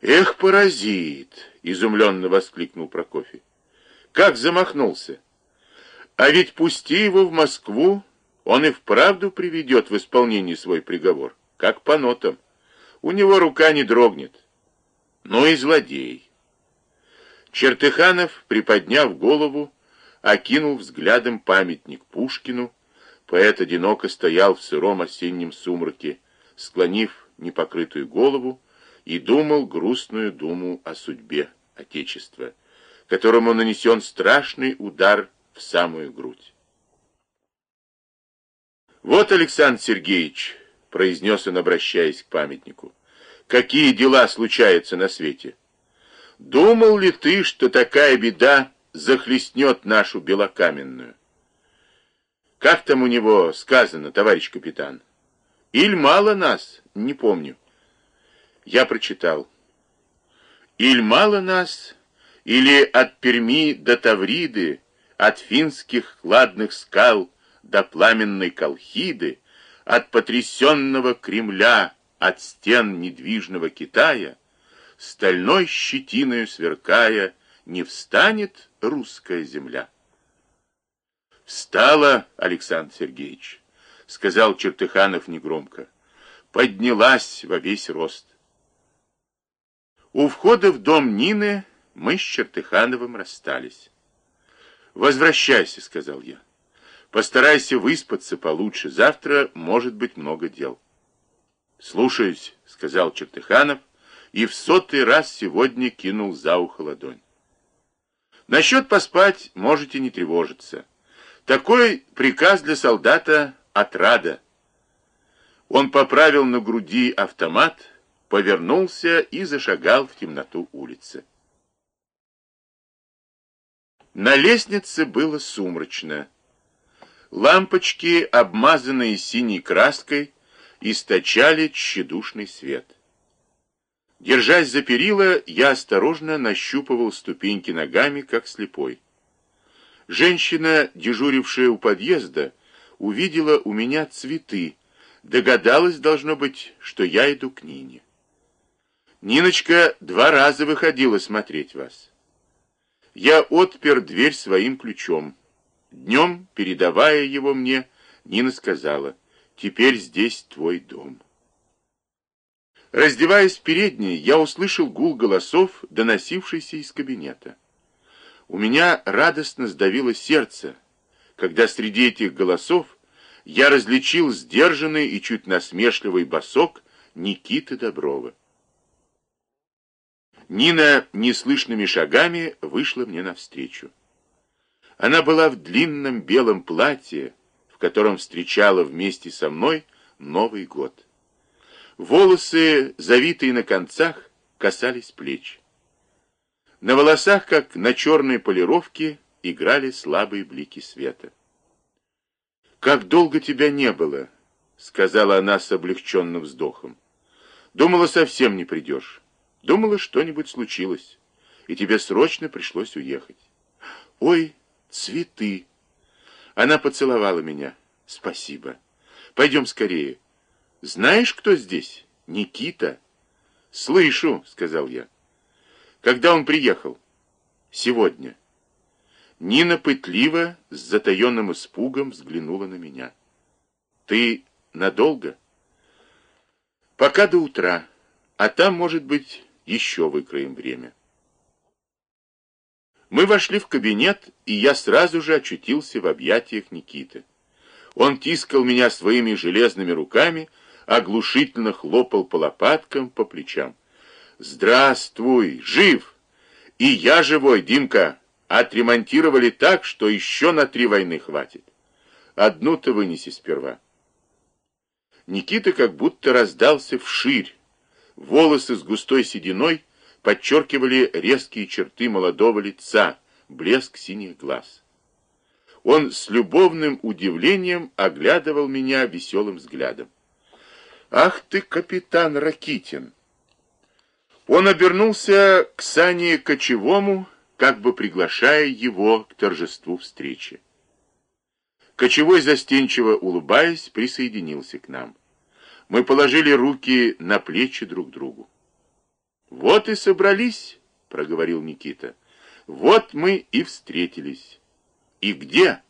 «Эх, паразит!» — изумленно воскликнул Прокофий. «Как замахнулся! А ведь пусти его в Москву, он и вправду приведет в исполнение свой приговор, как по нотам. У него рука не дрогнет. Ну и злодей!» Чертыханов, приподняв голову, окинул взглядом памятник Пушкину, поэт одиноко стоял в сыром осеннем сумраке, склонив непокрытую голову, и думал грустную думу о судьбе Отечества, которому нанесен страшный удар в самую грудь. «Вот, Александр Сергеевич», — произнес он, обращаясь к памятнику, — «какие дела случаются на свете? Думал ли ты, что такая беда захлестнет нашу белокаменную?» Как там у него сказано, товарищ капитан? Иль мало нас, не помню. Я прочитал. Иль мало нас, или от Перми до Тавриды, от финских кладных скал до пламенной Колхиды, от потрясенного Кремля, от стен недвижного Китая, стальной щетиною сверкая, не встанет русская земля. «Встала, Александр Сергеевич», — сказал Чертыханов негромко. «Поднялась во весь рост». У входа в дом Нины мы с Чертыхановым расстались. «Возвращайся», — сказал я. «Постарайся выспаться получше. Завтра может быть много дел». «Слушаюсь», — сказал Чертыханов, и в сотый раз сегодня кинул за ухо ладонь. «Насчет поспать можете не тревожиться». Такой приказ для солдата отрада. Он поправил на груди автомат, повернулся и зашагал в темноту улицы. На лестнице было сумрачно. Лампочки, обмазанные синей краской, источали тщедушный свет. Держась за перила, я осторожно нащупывал ступеньки ногами, как слепой. Женщина, дежурившая у подъезда, увидела у меня цветы, догадалась, должно быть, что я иду к Нине. Ниночка два раза выходила смотреть вас. Я отпер дверь своим ключом. Днем, передавая его мне, Нина сказала, «Теперь здесь твой дом». Раздеваясь в передней, я услышал гул голосов, доносившийся из кабинета. У меня радостно сдавило сердце, когда среди этих голосов я различил сдержанный и чуть насмешливый босок Никиты Доброва. Нина неслышными шагами вышла мне навстречу. Она была в длинном белом платье, в котором встречала вместе со мной Новый год. Волосы, завитые на концах, касались плеч. На волосах, как на черной полировке, играли слабые блики света. «Как долго тебя не было?» — сказала она с облегченным вздохом. «Думала, совсем не придешь. Думала, что-нибудь случилось, и тебе срочно пришлось уехать. Ой, цветы!» Она поцеловала меня. «Спасибо. Пойдем скорее. Знаешь, кто здесь? Никита?» «Слышу», — сказал я. Когда он приехал? Сегодня. Нина пытливо, с затаенным испугом взглянула на меня. Ты надолго? Пока до утра, а там, может быть, еще выкроем время. Мы вошли в кабинет, и я сразу же очутился в объятиях Никиты. Он тискал меня своими железными руками, оглушительно хлопал по лопаткам, по плечам. Здравствуй, жив! И я живой, Димка. Отремонтировали так, что еще на три войны хватит. Одну-то вынеси сперва. Никита как будто раздался вширь. Волосы с густой сединой подчеркивали резкие черты молодого лица, блеск синих глаз. Он с любовным удивлением оглядывал меня веселым взглядом. «Ах ты, капитан Ракитин!» Он обернулся к Сане Кочевому, как бы приглашая его к торжеству встречи. Кочевой, застенчиво улыбаясь, присоединился к нам. Мы положили руки на плечи друг другу. Вот и собрались, проговорил Никита. Вот мы и встретились. И где?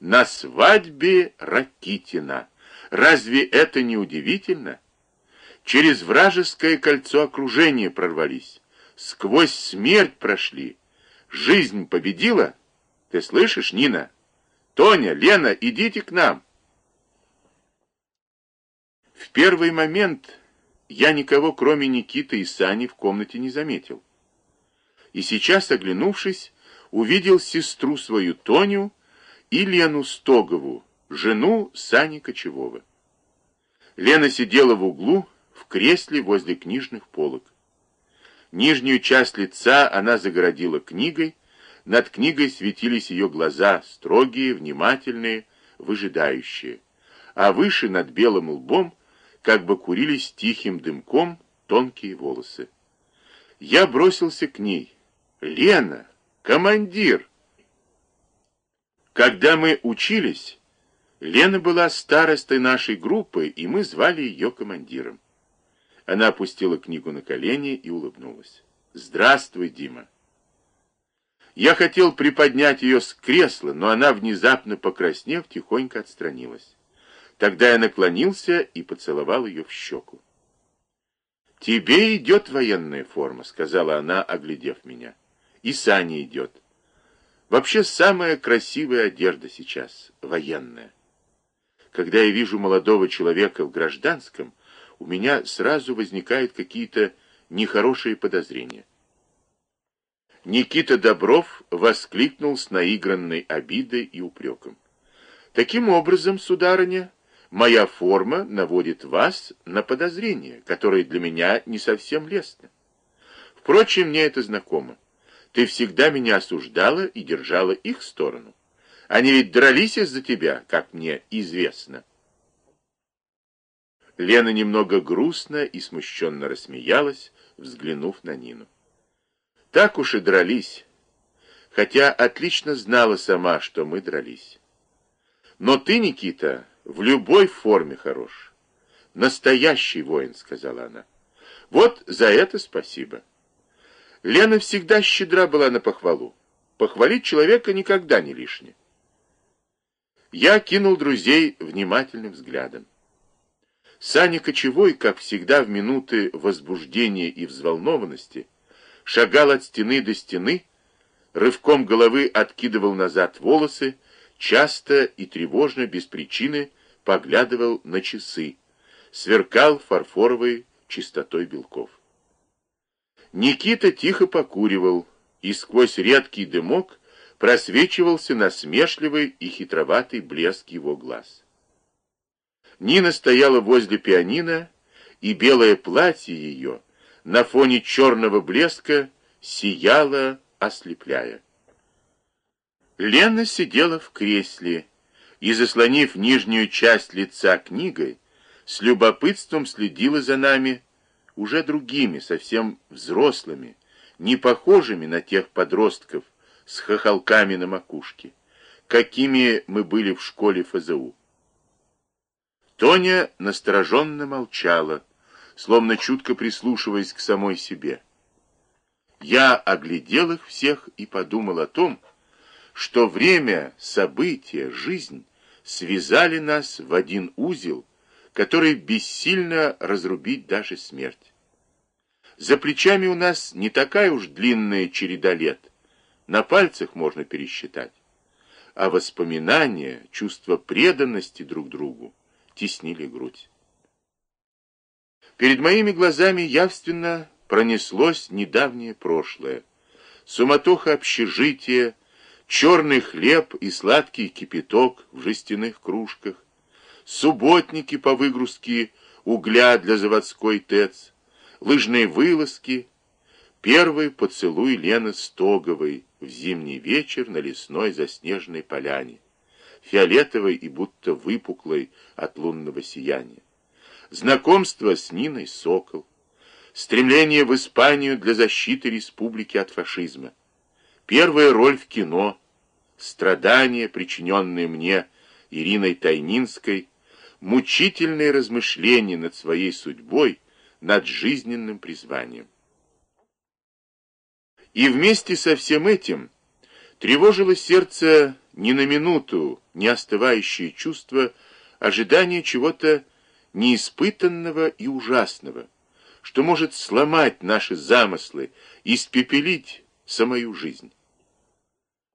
На свадьбе Ракитина. Разве это не удивительно? Через вражеское кольцо окружения прорвались. Сквозь смерть прошли. Жизнь победила? Ты слышишь, Нина? Тоня, Лена, идите к нам. В первый момент я никого, кроме Никиты и Сани, в комнате не заметил. И сейчас, оглянувшись, увидел сестру свою Тоню и Лену Стогову, жену Сани Кочевого. Лена сидела в углу, в кресле возле книжных полок. Нижнюю часть лица она загородила книгой, над книгой светились ее глаза, строгие, внимательные, выжидающие, а выше над белым лбом как бы курились тихим дымком тонкие волосы. Я бросился к ней. «Лена! Командир!» Когда мы учились, Лена была старостой нашей группы, и мы звали ее командиром. Она опустила книгу на колени и улыбнулась. «Здравствуй, Дима!» Я хотел приподнять ее с кресла, но она, внезапно покраснев, тихонько отстранилась. Тогда я наклонился и поцеловал ее в щеку. «Тебе идет военная форма», — сказала она, оглядев меня. «И Сане идет. Вообще самая красивая одежда сейчас — военная. Когда я вижу молодого человека в гражданском, у меня сразу возникают какие-то нехорошие подозрения». Никита Добров воскликнул с наигранной обидой и упреком. «Таким образом, сударыня, Моя форма наводит вас на подозрение, которое для меня не совсем лестно. Впрочем, мне это знакомо. Ты всегда меня осуждала и держала их сторону. Они ведь дрались из-за тебя, как мне известно. Лена немного грустно и смущенно рассмеялась, взглянув на Нину. Так уж и дрались, хотя отлично знала сама, что мы дрались. Но ты, Никита, в любой форме хорош. Настоящий воин, сказала она. Вот за это спасибо. Лена всегда щедра была на похвалу. Похвалить человека никогда не лишне. Я кинул друзей внимательным взглядом. Саня Кочевой, как всегда в минуты возбуждения и взволнованности, шагал от стены до стены, рывком головы откидывал назад волосы, часто и тревожно, без причины, поглядывал на часы, сверкал фарфоровой чистотой белков. Никита тихо покуривал, и сквозь редкий дымок просвечивался насмешливый и хитроватый блеск его глаз. Нина стояла возле пианино, и белое платье ее на фоне черного блеска сияло, ослепляя. Лена сидела в кресле и, заслонив нижнюю часть лица книгой, с любопытством следила за нами, уже другими, совсем взрослыми, не похожими на тех подростков с хохолками на макушке, какими мы были в школе ФЗУ. Тоня настороженно молчала, словно чутко прислушиваясь к самой себе. Я оглядел их всех и подумал о том, что время, события, жизнь связали нас в один узел, который бессильно разрубить даже смерть. За плечами у нас не такая уж длинная череда лет, на пальцах можно пересчитать, а воспоминания, чувство преданности друг другу теснили грудь. Перед моими глазами явственно пронеслось недавнее прошлое, суматоха общежития, черный хлеб и сладкий кипяток в жестяных кружках, субботники по выгрузке угля для заводской ТЭЦ, лыжные вылазки, первый поцелуй Лены Стоговой в зимний вечер на лесной заснеженной поляне, фиолетовой и будто выпуклой от лунного сияния, знакомство с Ниной Сокол, стремление в Испанию для защиты республики от фашизма, Первая роль в кино, страдания, причиненные мне Ириной Тайнинской, мучительные размышления над своей судьбой, над жизненным призванием. И вместе со всем этим тревожило сердце ни на минуту не остывающее чувство ожидания чего-то неиспытанного и ужасного, что может сломать наши замыслы, испепелить самую жизнь.